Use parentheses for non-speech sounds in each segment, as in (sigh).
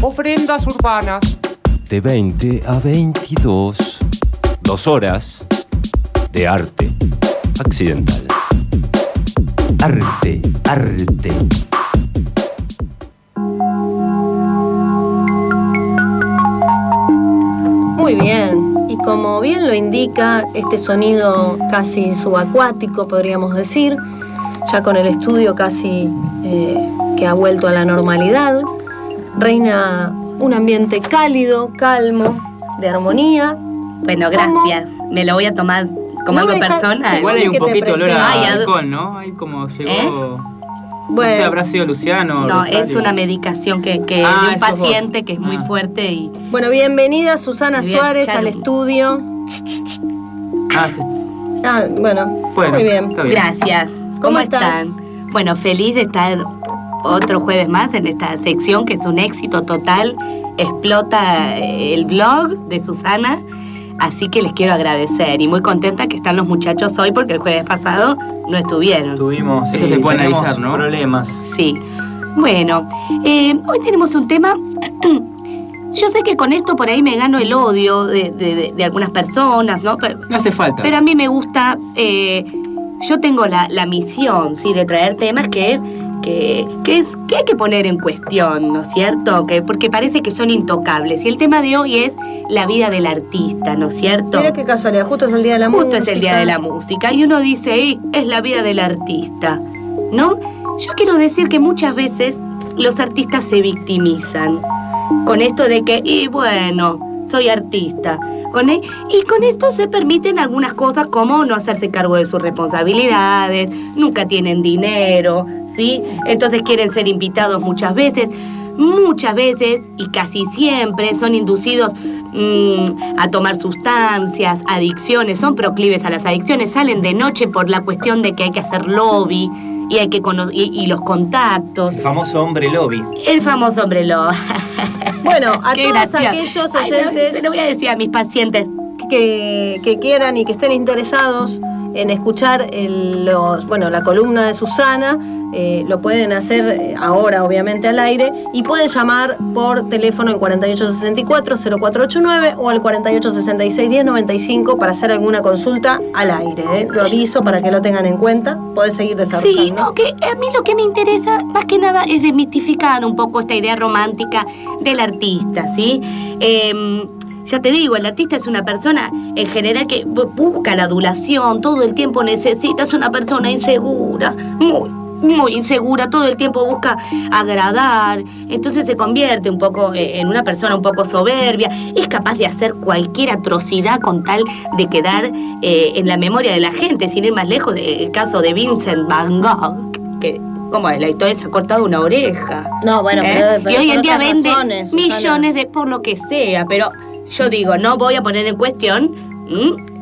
Ofrendas urbanas. De 20 a 22. Dos horas de arte accidental. Arte, arte. Muy bien, y como bien lo indica este sonido casi subacuático, podríamos decir, ya con el estudio casi eh, que ha vuelto a la normalidad, reina un ambiente cálido, calmo, de armonía. Bueno, gracias. Me lo voy a tomar como algo personal. Igual hay un poquito olor a Ay, alcohol, ¿no? Ahí como llegó... ¿Eh? No sé, Bueno, habrá sido Luciano. No, Rosario. es una medicación que, que Ah, de un vos. paciente que es muy Ah. fuerte y bueno, bienvenida Susana Bien, Suárez al estudio. Ah, se- Ah, bueno, bueno, muy bien. gracias. ¿Cómo ¿Cómo, estás? están? Bueno, feliz de estar otro jueves más en esta sección que es un éxito total. Explota eh, el blog de Susana. Así que les quiero agradecer y muy contenta que están los muchachos hoy porque el jueves pasado no estuvieron. Tuvimos. Eso sí, se puede analizar, ¿no? Problemas. Sí. Bueno, eh, hoy tenemos un tema. (clears throat) Yo sé que con esto por ahí me gano el odio de, de- de- de algunas personas, ¿no? Pero, No hace falta. pero a mí me gusta. eh, yo tengo la, la misión, ¿sí? De traer temas que, que, que, es, que hay que poner en cuestión, ¿no es cierto? Que, porque parece que son intocables. Y el tema de hoy es la vida del artista, ¿no es cierto? Mira qué casualidad, justo es el día de la Justo música. es el día de la música y uno dice, "Ey, es la vida del artista, ¿no? Yo quiero decir que muchas veces los artistas se victimizan con esto de que, y bueno, soy artista. Con e- y con esto se permiten algunas cosas como no hacerse cargo de sus responsabilidades, nunca tienen dinero, ¿sí? Entonces quieren ser invitados muchas veces. Muchas veces y casi siempre son inducidos mm, a tomar sustancias, adicciones, son proclives a las adicciones, salen de noche por la cuestión de que hay que hacer lobby y, hay que y, y los contactos. El famoso hombre lobby. El famoso hombre lobo. (laughs) Bueno, a Qué todos gracia. aquellos Ay, no, oyentes se lo voy a decir a mis pacientes. que, que quieran y que estén interesados en escuchar bueno, la columna de Susana, eh, lo pueden hacer eh, ahora, obviamente, al aire, y pueden llamar por teléfono al 4864-0489 o al 4866-1095 para hacer alguna consulta al aire. ¿eh? Lo aviso para que lo tengan en cuenta. Podés seguir desarrollando. Sí, que a mí lo que me interesa más que nada es desmitificar un poco esta idea romántica del artista, ¿sí? Em, ya te digo, el artista es una persona en general que bu- busca la adulación, todo el tiempo necesita, es una persona insegura, muy, muy insegura, todo el tiempo busca agradar, entonces se convierte un poco eh, en una persona un poco soberbia, es capaz de hacer cualquier atrocidad con tal de quedar eh, en la memoria de la gente, sin ir más lejos del caso de Vincent Van Gogh, que... ¿Cómo es? La historia se ha cortado una oreja. No, bueno, ¿eh? pero, pero y hoy en día vende razones, millones de por lo que sea, pero yo digo, no voy a poner en cuestión.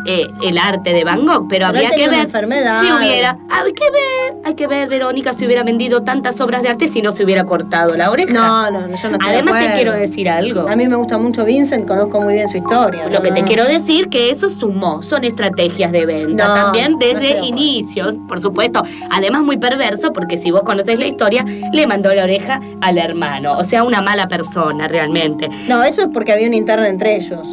Eh, el arte de Van Gogh, pero, Pero habría que ver enfermedad. si hubiera, hay que ver, hay que ver, Verónica, si hubiera vendido tantas obras de arte si no se hubiera cortado la oreja. No, no, no, yo no de Además te quiero decir algo. A mí me gusta mucho Vincent, conozco muy bien su historia. Lo que te quiero decir que eso sumó, son estrategias de venta No, también desde inicios, por supuesto. Además muy perverso porque si vos conocés la historia, le mandó la oreja al hermano, o sea, una mala persona realmente. No, eso es porque había una interna entre ellos.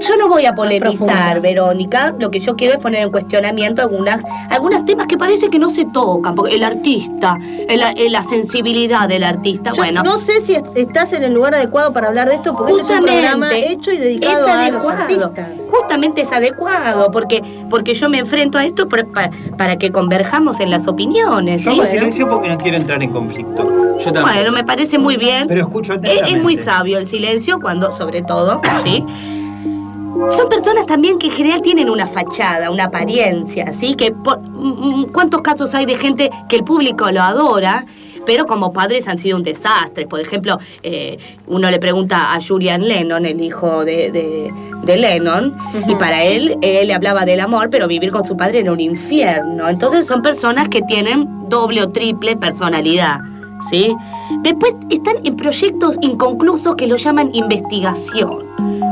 Yo no voy a polemizar, Verónica. Lo que yo quiero es poner en cuestionamiento algunas, algunos temas que parece que no se tocan. Porque el artista, el- el- la sensibilidad del artista, Yo bueno. no sé si est- estás en el lugar adecuado para hablar de esto, porque este es un Justamente, programa hecho y dedicado es a los adecuado. artistas. Justamente es adecuado, porque, porque yo me enfrento a esto por- pa- para, que converjamos en las opiniones. Yo ¿sí? hago silencio porque no quiero entrar en conflicto. Yo también. Bueno, me parece muy bien. Pero escucho Es, atentamente. es muy sabio el silencio cuando, sobre todo, ¿sí? Son personas también que en general tienen una fachada, una apariencia, ¿sí? Que por- mm, mm, ¿Cuántos casos hay de gente que el público lo adora, pero como padres han sido un desastre? Por ejemplo, eh, uno le pregunta a Julian Lennon, el hijo de, de- de Lennon, y para él, él le hablaba del amor, pero vivir con su padre era un infierno. Entonces son personas que tienen doble o triple personalidad. ¿sí? Después están en proyectos inconclusos que lo llaman investigación.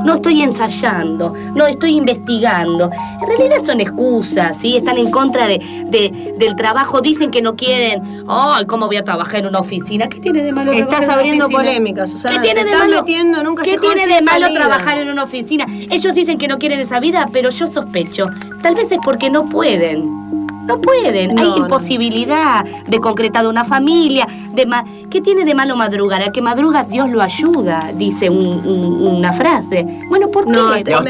No estoy ensayando, no estoy investigando. En realidad son excusas, ¿sí? Están en contra de, de- del trabajo, dicen que no quieren. Ay, ¿cómo voy a trabajar en una oficina? ¿Qué tiene de malo Estás abriendo polémica, Susana. ¿Qué tiene Te de estás malo? metiendo en un ¿Qué tiene de malo salida. trabajar en una oficina? Ellos dicen que no quieren esa vida, pero yo sospecho. Tal vez es porque no pueden. No pueden. No, Hay no. imposibilidad de concretar una familia. De ma- ¿Qué tiene de malo madrugar? Al que madruga Dios lo ayuda, dice un- un- una frase. Bueno, ¿por qué? No, ¿Por te- ¿Y a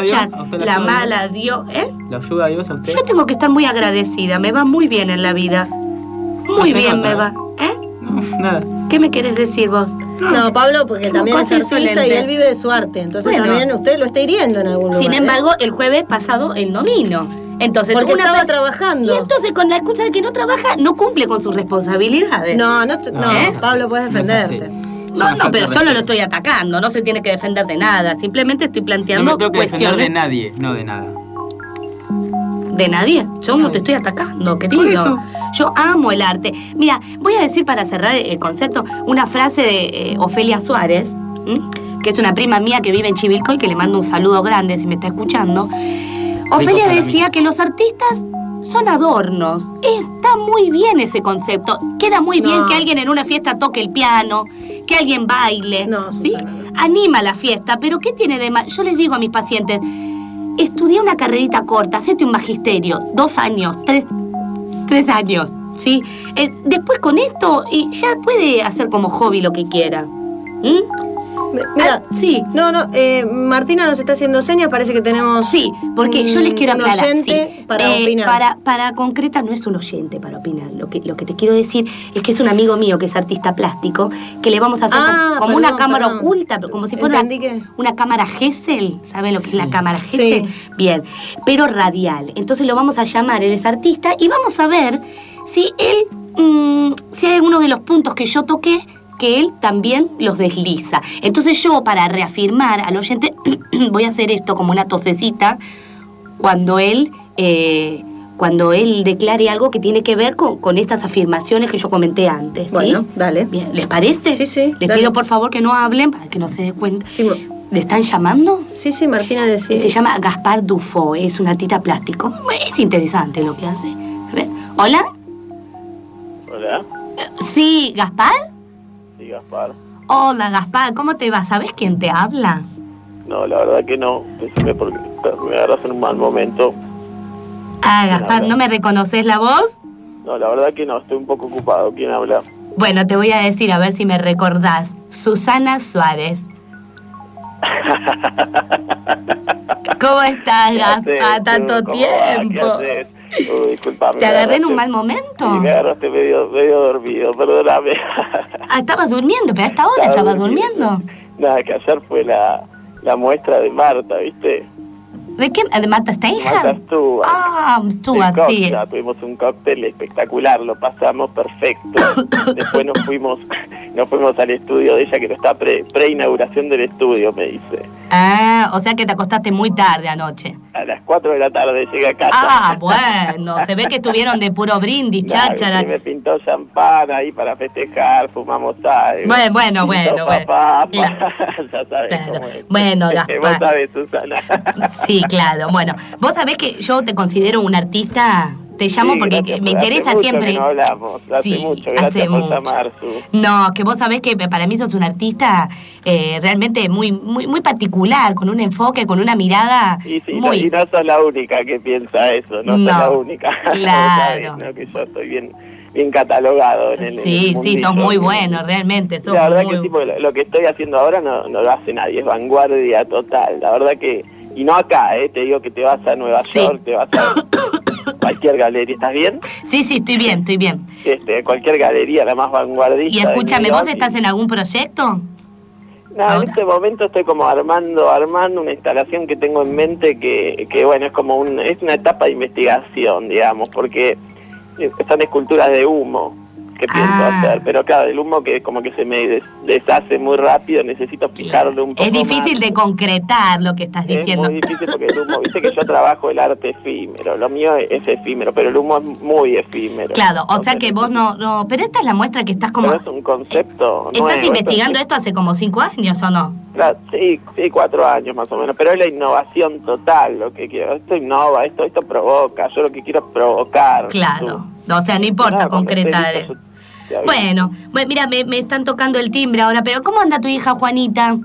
Dios? ¿A usted La mala Dios, ¿eh? ¿Le ayuda a Dios a usted? Yo tengo que estar muy agradecida. Me va muy bien en la vida. Muy No bien me va. ¿Eh? Nada. ¿Qué me querés decir vos? No, Pablo, porque también es artista y él vive de su arte. Entonces Bueno. también usted lo está hiriendo en algún lugar. Sin ¿eh? embargo, el jueves pasado él no vino. Entonces, Porque una estaba trabajando. Y entonces, con la excusa de que no trabaja, no cumple con sus responsabilidades. No, no, no, ¿Eh? Pablo, puedes No defenderte. No, no, pero de solo lo estoy atacando, no se tiene que defender de nada, simplemente estoy No planteando me tengo que defender de nadie, no de nada. de nadie. Yo no te estoy atacando, querido. Por eso. Yo amo el arte. Mira, voy a decir para cerrar el concepto una frase de eh, Ofelia Suárez, ¿m? que es una prima mía que vive en Chivilcoy, que le mando un saludo grande si me está escuchando. Ofelia decía que los artistas son adornos. Está muy bien ese concepto. Queda muy bien que alguien en una fiesta toque el piano, que alguien baile. No, ¿sí? No. Anima la fiesta, pero ¿qué tiene de mal? Yo les digo a mis pacientes, estudia una carrerita corta, hacete un magisterio, dos años, tres, tres años, ¿sí? Eh, después con esto y ya puede hacer como hobby lo que quiera. ¿Mm? Mira, Ah, sí. no, no, eh, Martina nos está haciendo señas, parece que tenemos. Sí, porque un- yo les quiero un aclarar. oyente sí. para Eh, opinar. Para, para concretar, no es un oyente para opinar. Lo que, lo que te quiero decir es que es un amigo mío que es artista plástico, que le vamos a hacer Ah, como, como una cámara perdón. oculta, pero como si fuera que- una cámara Gesell. ¿Saben lo que es la cámara Sí. Gesell? Bien, pero radial. Entonces lo vamos a llamar, él es artista, y vamos a ver si él, mm, si hay uno de los puntos que yo toqué, que él también los desliza. Entonces yo, para reafirmar al oyente, (clears throat) voy a hacer esto como una tosecita cuando él, eh, cuando él declare algo que tiene que ver con, con estas afirmaciones que yo comenté antes. ¿sí? Bueno, dale. Bien, ¿les parece? Sí, sí, Les dale. pido por favor que no hablen para que no se dé cuenta. Sí, mo- ¿Le están llamando? sí, sí, Martina decía. Se llama Gaspar Dufo, es un artista plástico. Es interesante lo que hace. A ver, ¿Hola? Hola, Sí, ¿Gaspar? Sí, Gaspar. Hola, Gaspar, ¿cómo te va? ¿Sabes quién te habla? No, la verdad que no. Decime porque me agarras en un mal momento. Ah, Gaspar, habla? ¿no me reconoces la voz? No, la verdad que no, estoy un poco ocupado. ¿Quién habla? Bueno, te voy a decir a ver si me recordás. Susana Suárez. (laughs) ¿Cómo estás, ¿Qué Gaspar? Tanto tiempo. Uy, disculpame. ¿Te agarré en un mal momento? Me agarraste medio, medio dormido, perdóname. Ah, estabas durmiendo, pero a esta hora Estaba estabas durmiendo. Nada, que ayer fue la, la muestra de Marta, ¿viste? ¿De qué? ¿De Marta Steinhardt? Marta Stewart. Ah, Stuart, El sí. Tuvimos un cóctel espectacular, lo pasamos perfecto. (coughs) Después nos fuimos, nos fuimos al estudio de ella, que no está pre, pre-inauguración del estudio, me dice. Ah, o sea que te acostaste muy tarde anoche. A las 4 de la tarde llegué a casa. Ah, bueno, se ve que estuvieron de puro brindis, (laughs) Nah, cháchara. me pintó champán ahí para festejar, fumamos algo. Bueno, bueno, bueno, bueno. papá, Claro. (laughs) ya sabes Claro. cómo es. Bueno, (laughs) Vos Gaspar. sabés, Susana. Sí, claro. Bueno, vos sabés que yo te considero un artista. Te llamo Sí, porque gracias me interesa hace mucho siempre. que no hablamos, hace Sí, mucho, hace gracias por mucho. llamar, Su. No, que vos sabés que para mí sos un artista eh, realmente muy, muy, muy particular, con un enfoque, con una mirada Y sí, no, muy. y no sos la única que piensa eso, no, No, sos la única. (laughs) claro. ¿no? Que yo estoy bien, bien catalogado en el en el Sí, sí, sos muy bueno, realmente. Sos La verdad muy... que porque lo, lo que estoy haciendo ahora no, no lo hace nadie, es vanguardia total. La verdad que, y no acá, ¿eh? te digo que te vas a Nueva Sí. York, te vas a (coughs) cualquier galería, ¿estás bien? Sí, sí, estoy bien, estoy bien. Este, cualquier galería, la más vanguardista. Y escúchame, ¿vos estás en algún proyecto? No, en este momento estoy como armando, armando una instalación que tengo en mente que, que bueno, es como un, es una etapa de investigación, digamos, porque eh, son esculturas de humo que pienso Ah. hacer, pero claro, el humo que como que se me des- deshace muy rápido, necesito fijarle un poco Es difícil más. de concretar lo que estás Es diciendo. muy difícil porque el humo, viste que yo trabajo el arte efímero, lo mío es efímero, pero el humo es muy efímero. Claro, o sea que vos no, no. Pero esta es la muestra que estás como. Pero es un concepto ¿Estás nuevo, investigando esto hace como cinco años o no? Claro, sí, sí, cuatro años más o menos, pero es la innovación total lo que quiero. Esto innova, esto, esto provoca, yo lo que quiero es provocar. Claro. O sea, no importa Claro, concretar. Bueno, bueno, mira, me, me están tocando el timbre ahora, pero ¿cómo anda tu hija Juanita?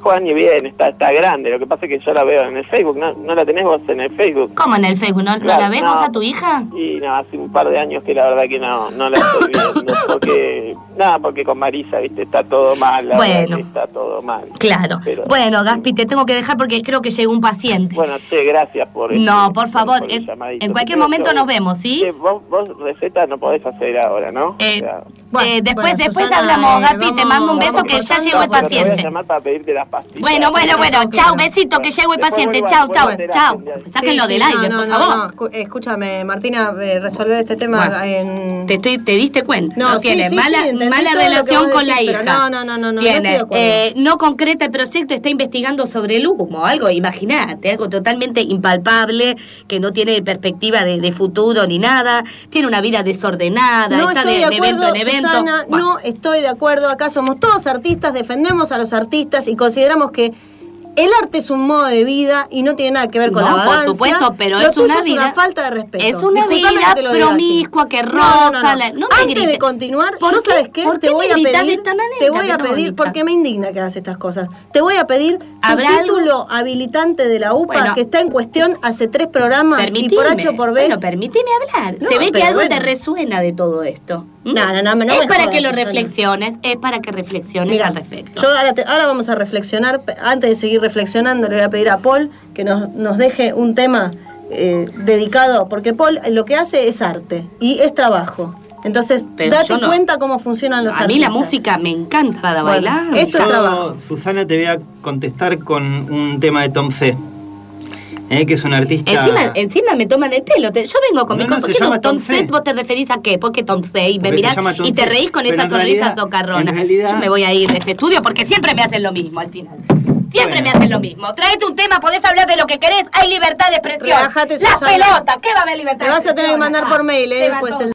Juan y bien, está, está grande, lo que pasa es que yo la veo en el Facebook, ¿no, no la tenés vos en el Facebook? ¿Cómo en el Facebook? ¿No, ¿no la ves no. vos a tu hija? Y no, hace un par de años que la verdad que no, no la estoy viendo, (coughs) porque, nada, porque con Marisa, viste, está todo mal, la Bueno. está todo mal. Claro. Pero- Bueno, Gaspi, te tengo que dejar porque creo que llegó un paciente. Bueno, che, gracias por No, este- por favor, el en- cualquier momento nos vemos, ¿sí? Che, vos, vos recetas no podés hacer ahora, ¿no? Eh, O sea, Bueno, Eh, después bueno, después Susana, hablamos, eh, Gaspi, te mando un beso que ya llegó el voy a paciente. llamar para pedirte las pastillas. Bueno, bueno, bueno, claro. chau, besito, que llegó el paciente. terapia, chau. ya. Sáquenlo del aire, no, por no, favor. no, escúchame, Martina, resolver este tema en... Te, estoy, te diste cuenta, No, no, tiene mala, mala relación con la hija. no, no, no, no, Tiene, acuerdo. eh, no concreta el proyecto, está investigando sobre el humo, algo, imagínate, algo totalmente impalpable, que no tiene perspectiva de, de futuro ni nada, tiene una vida desordenada, No está estoy de, de de evento acuerdo, en evento. Susana, Bueno, no estoy de acuerdo. Acá somos todos artistas, defendemos a los artistas y consideramos que el arte es un modo de vida y no tiene nada que ver con No, la por vagancia. supuesto, pero Lo es una es vida- una falta de respeto. es una Disculpame vida que te promiscua que No, no, Antes grites. de continuar, ¿Por yo qué? sabes qué, ¿Por te qué voy me a gritas pedir, de esta manera, te voy a pedir, porque me indigna que hagas estas cosas. Te voy a pedir ¿Habrá algo? título habilitante de la UPA Bueno. que está en cuestión hace tres programas y Permitime, por H por B. Bueno, permíteme hablar. No, Se ve que algo bueno. te resuena de todo esto. ¿m? No, no, no, no Es me para jodas, que lo reflexiones, es para que reflexiones Mira, al respecto. yo ahora, te- ahora vamos a reflexionar. Antes de seguir reflexionando, le voy a pedir a Paul que nos, nos deje un tema eh, dedicado, porque Paul lo que hace es arte y es trabajo. Entonces, Pero date no. cuenta cómo funcionan los a mí la artistas. música me encanta para Bueno, bailar. esto es trabajo. Susana, te voy a contestar con un tema de Tom C. eh, que es un artista. Encima, encima me toman el pelo. Te- yo vengo con No, mi no, ¿Por se qué no Tom. Set? ¿Vos te referís a qué? ¿Por qué Tom C? Y me mirás y te reís con esa sonrisa socarrona. realidad- Yo me voy a ir de este estudio porque siempre me hacen lo mismo al final. Siempre Bueno. me hacen lo mismo. Traete un tema, podés hablar de lo que querés, hay libertad de expresión. Relájate, Las Susana. pelotas, ¿qué va a haber libertad Me de vas a tener que mandar por mail, eh, después el